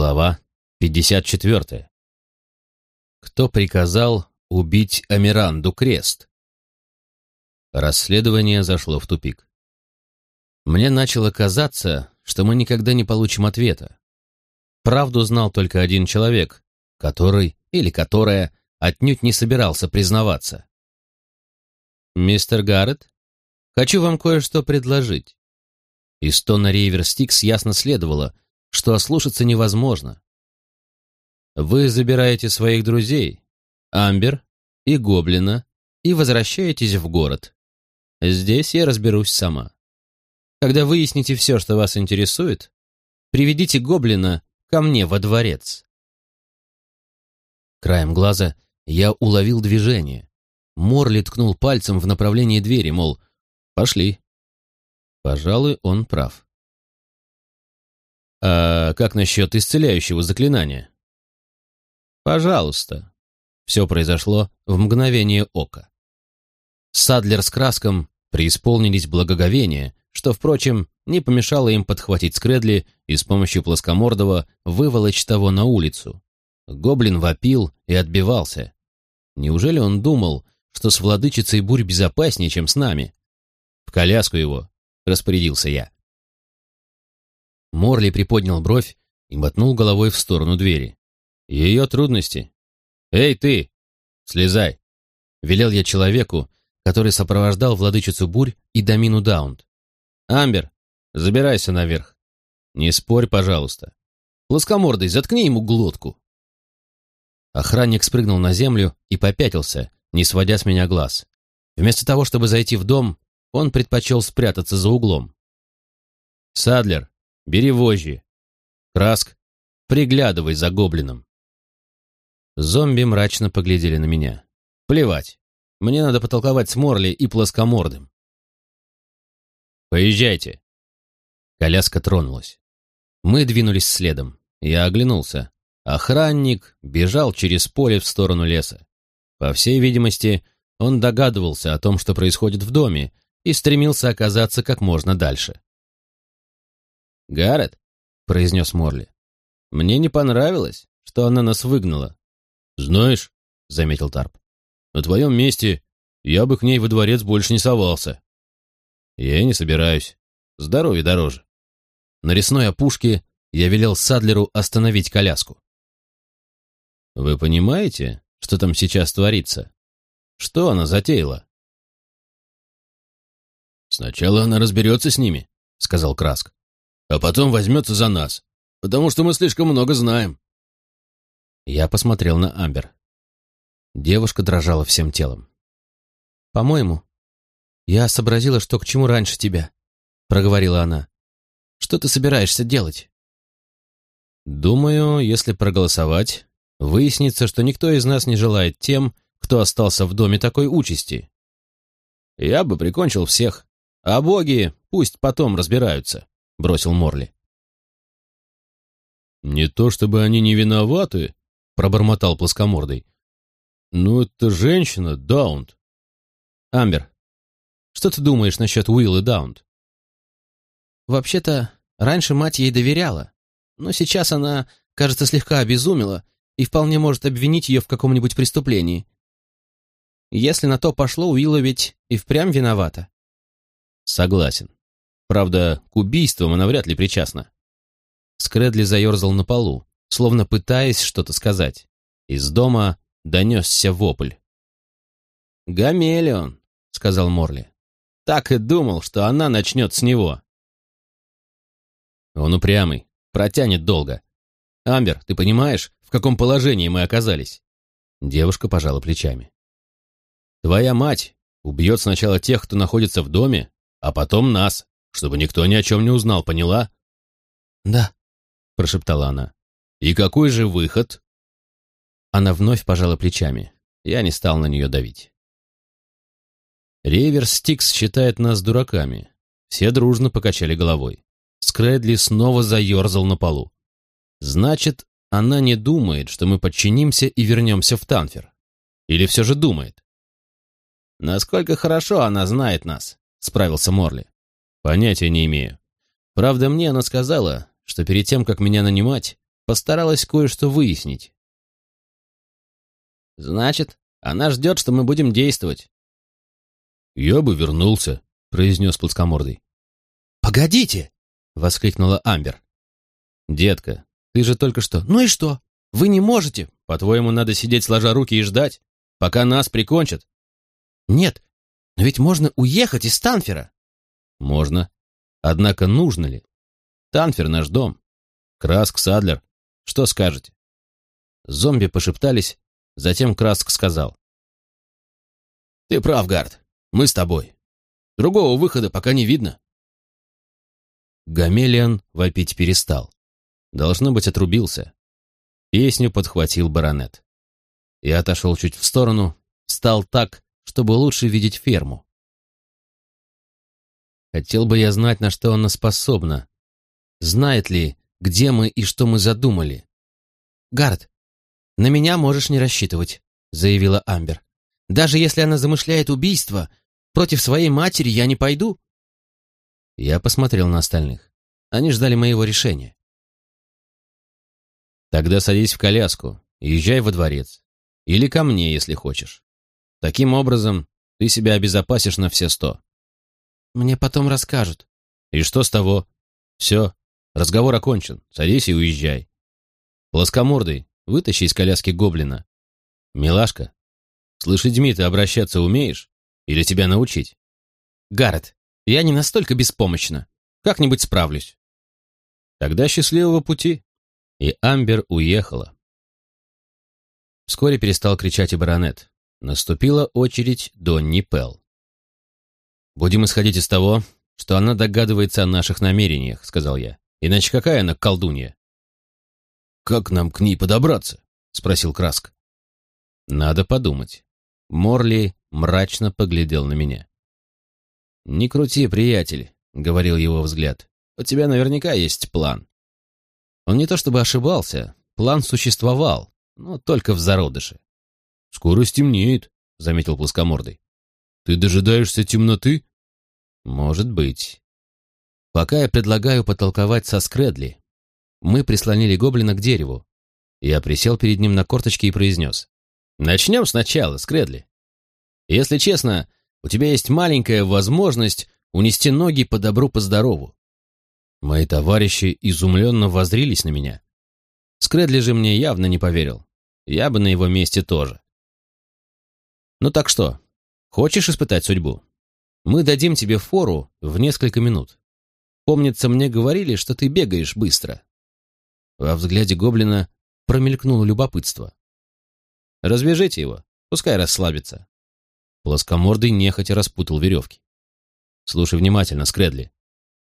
Глава 54. Кто приказал убить Амиранду Крест? Расследование зашло в тупик. Мне начало казаться, что мы никогда не получим ответа. Правду знал только один человек, который или которая отнюдь не собирался признаваться. «Мистер Гаррет, хочу вам кое-что предложить». Из тона Рейвер Стикс ясно следовало, что ослушаться невозможно. Вы забираете своих друзей, Амбер и Гоблина, и возвращаетесь в город. Здесь я разберусь сама. Когда выясните все, что вас интересует, приведите Гоблина ко мне во дворец. Краем глаза я уловил движение. Морли ткнул пальцем в направлении двери, мол, пошли. Пожалуй, он прав. А как насчет исцеляющего заклинания? Пожалуйста. Все произошло в мгновение ока. Садлер с Краском преисполнились благоговения, что, впрочем, не помешало им подхватить Скредли и с помощью плоскомордого выволочь того на улицу. Гоблин вопил и отбивался. Неужели он думал, что с владычицей бурь безопаснее, чем с нами? В коляску его, распорядился я. Морли приподнял бровь и мотнул головой в сторону двери. «Ее трудности. Эй, ты! Слезай!» Велел я человеку, который сопровождал владычицу бурь и Домину Даунт. «Амбер, забирайся наверх. Не спорь, пожалуйста. Плоскомордый, заткни ему глотку». Охранник спрыгнул на землю и попятился, не сводя с меня глаз. Вместо того, чтобы зайти в дом, он предпочел спрятаться за углом. «Садлер, Бери вожжи. Краск, приглядывай за гоблином. Зомби мрачно поглядели на меня. Плевать. Мне надо потолковать с Морли и плоскомордым. Поезжайте. Коляска тронулась. Мы двинулись следом. Я оглянулся. Охранник бежал через поле в сторону леса. По всей видимости, он догадывался о том, что происходит в доме, и стремился оказаться как можно дальше. «Гаррет», — произнес Морли, — «мне не понравилось, что она нас выгнала». «Знаешь», — заметил Тарп, — «на твоем месте я бы к ней во дворец больше не совался». «Я и не собираюсь. Здоровье дороже». На ресной опушке я велел Садлеру остановить коляску. «Вы понимаете, что там сейчас творится? Что она затеяла?» «Сначала она разберется с ними», — сказал Краск а потом возьмется за нас, потому что мы слишком много знаем». Я посмотрел на Амбер. Девушка дрожала всем телом. «По-моему, я сообразила, что к чему раньше тебя», — проговорила она. «Что ты собираешься делать?» «Думаю, если проголосовать, выяснится, что никто из нас не желает тем, кто остался в доме такой участи. Я бы прикончил всех, а боги пусть потом разбираются бросил Морли. «Не то чтобы они не виноваты», — пробормотал плоскомордый. «Но это женщина, Даунт». «Амбер, что ты думаешь насчет Уиллы Даунт?» «Вообще-то, раньше мать ей доверяла, но сейчас она, кажется, слегка обезумела и вполне может обвинить ее в каком-нибудь преступлении. Если на то пошло, Уилла ведь и впрямь виновата». «Согласен. Правда, к убийствам она вряд ли причастна. Скредли заерзал на полу, словно пытаясь что-то сказать. Из дома донесся вопль. «Гамелион», — сказал Морли. «Так и думал, что она начнет с него». Он упрямый, протянет долго. «Амбер, ты понимаешь, в каком положении мы оказались?» Девушка пожала плечами. «Твоя мать убьет сначала тех, кто находится в доме, а потом нас чтобы никто ни о чем не узнал, поняла?» «Да», — прошептала она. «И какой же выход?» Она вновь пожала плечами. Я не стал на нее давить. Риверс Стикс считает нас дураками. Все дружно покачали головой. Скрэдли снова заерзал на полу. Значит, она не думает, что мы подчинимся и вернемся в Танфер. Или все же думает? Насколько хорошо она знает нас, справился Морли. Понятия не имею. Правда, мне она сказала, что перед тем, как меня нанимать, постаралась кое-что выяснить. «Значит, она ждет, что мы будем действовать». «Я бы вернулся», — произнес плоскомордый. «Погодите!» — воскликнула Амбер. «Детка, ты же только что...» «Ну и что? Вы не можете!» «По-твоему, надо сидеть сложа руки и ждать, пока нас прикончат?» «Нет, но ведь можно уехать из Танфера!» «Можно. Однако нужно ли? Танфер наш дом. Краск, Садлер. Что скажете?» Зомби пошептались, затем Краск сказал. «Ты прав, Гард. Мы с тобой. Другого выхода пока не видно». Гамелиан вопить перестал. Должно быть, отрубился. Песню подхватил баронет. Я отошел чуть в сторону, встал так, чтобы лучше видеть ферму. Хотел бы я знать, на что она способна. Знает ли, где мы и что мы задумали. «Гард, на меня можешь не рассчитывать», — заявила Амбер. «Даже если она замышляет убийство, против своей матери я не пойду». Я посмотрел на остальных. Они ждали моего решения. Тогда садись в коляску и езжай во дворец. Или ко мне, если хочешь. Таким образом, ты себя обезопасишь на все сто. Мне потом расскажут. И что с того? Все, разговор окончен. Садись и уезжай. Плоскомордый, вытащи из коляски гоблина. Милашка, с лошадьми ты обращаться умеешь? Или тебя научить? Гаррет, я не настолько беспомощна. Как-нибудь справлюсь. Тогда счастливого пути и Амбер уехала. Вскоре перестал кричать и баронет. Наступила очередь Донни Пелл. «Будем исходить из того, что она догадывается о наших намерениях», — сказал я. «Иначе какая она колдунья?» «Как нам к ней подобраться?» — спросил Краск. «Надо подумать». Морли мрачно поглядел на меня. «Не крути, приятель», — говорил его взгляд. «У тебя наверняка есть план. Он не то чтобы ошибался, план существовал, но только в зародыше. «Скоро стемнеет», — заметил плоскомордый. «Ты дожидаешься темноты?» «Может быть. Пока я предлагаю потолковать со Скредли. Мы прислонили гоблина к дереву. Я присел перед ним на корточки и произнес. Начнем сначала, Скредли. Если честно, у тебя есть маленькая возможность унести ноги по добру, по здорову. Мои товарищи изумленно воззрились на меня. Скредли же мне явно не поверил. Я бы на его месте тоже. Ну так что, хочешь испытать судьбу? Мы дадим тебе фору в несколько минут. Помнится, мне говорили, что ты бегаешь быстро. Во взгляде гоблина промелькнуло любопытство. Развяжите его, пускай расслабится. Плоскомордый нехотя распутал веревки. Слушай внимательно, Скредли.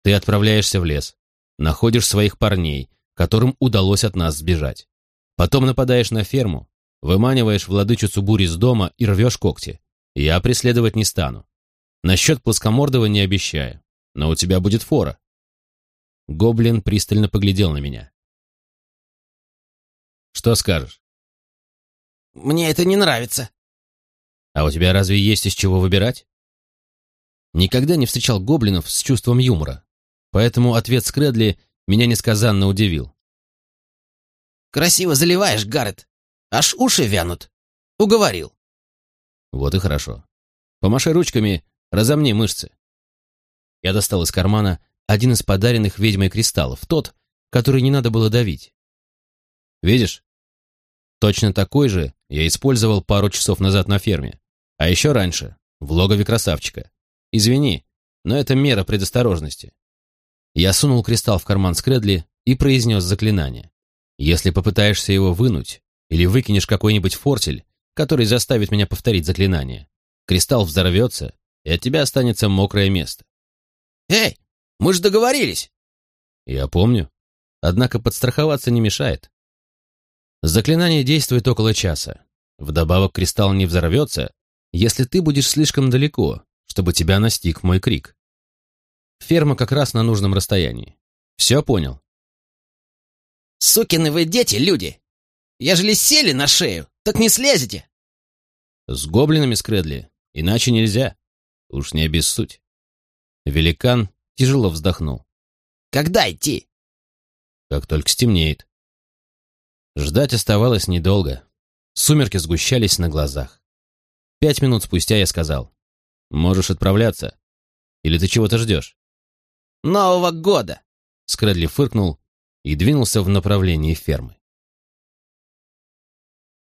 Ты отправляешься в лес, находишь своих парней, которым удалось от нас сбежать. Потом нападаешь на ферму, выманиваешь владычицу бури с дома и рвешь когти. Я преследовать не стану. Насчет плоскомордого не обещаю, но у тебя будет фора. Гоблин пристально поглядел на меня. Что скажешь? Мне это не нравится. А у тебя разве есть из чего выбирать? Никогда не встречал гоблинов с чувством юмора. Поэтому ответ Скредли меня несказанно удивил. «Красиво заливаешь, Гаррет. Аж уши вянут. Уговорил». Вот и хорошо. Помаши ручками, разомни мышцы. Я достал из кармана один из подаренных ведьмой кристаллов, тот, который не надо было давить. Видишь? Точно такой же я использовал пару часов назад на ферме. А еще раньше, в логове красавчика. Извини, но это мера предосторожности. Я сунул кристалл в карман Скредли и произнес заклинание. Если попытаешься его вынуть или выкинешь какой-нибудь фортель, который заставит меня повторить заклинание, кристалл взорвется, и от тебя останется мокрое место. «Эй, мы же договорились!» Я помню. Однако подстраховаться не мешает. Заклинание действует около часа. Вдобавок кристалл не взорвется, если ты будешь слишком далеко, чтобы тебя настиг мой крик. Ферма как раз на нужном расстоянии. Все понял? Сукины вы дети, люди! Ежели сели на шею, так не слезете. С гоблинами скредли, иначе нельзя. Уж не обессудь. Великан тяжело вздохнул. Когда идти? Как только стемнеет. Ждать оставалось недолго. Сумерки сгущались на глазах. Пять минут спустя я сказал. «Можешь отправляться. Или ты чего-то ждешь?» «Нового года!» Скрэдли фыркнул и двинулся в направлении фермы.